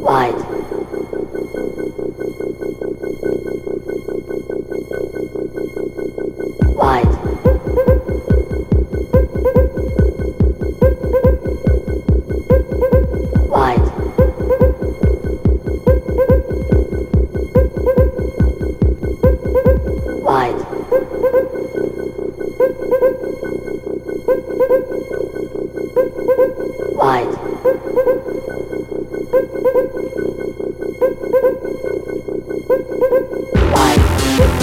What? What?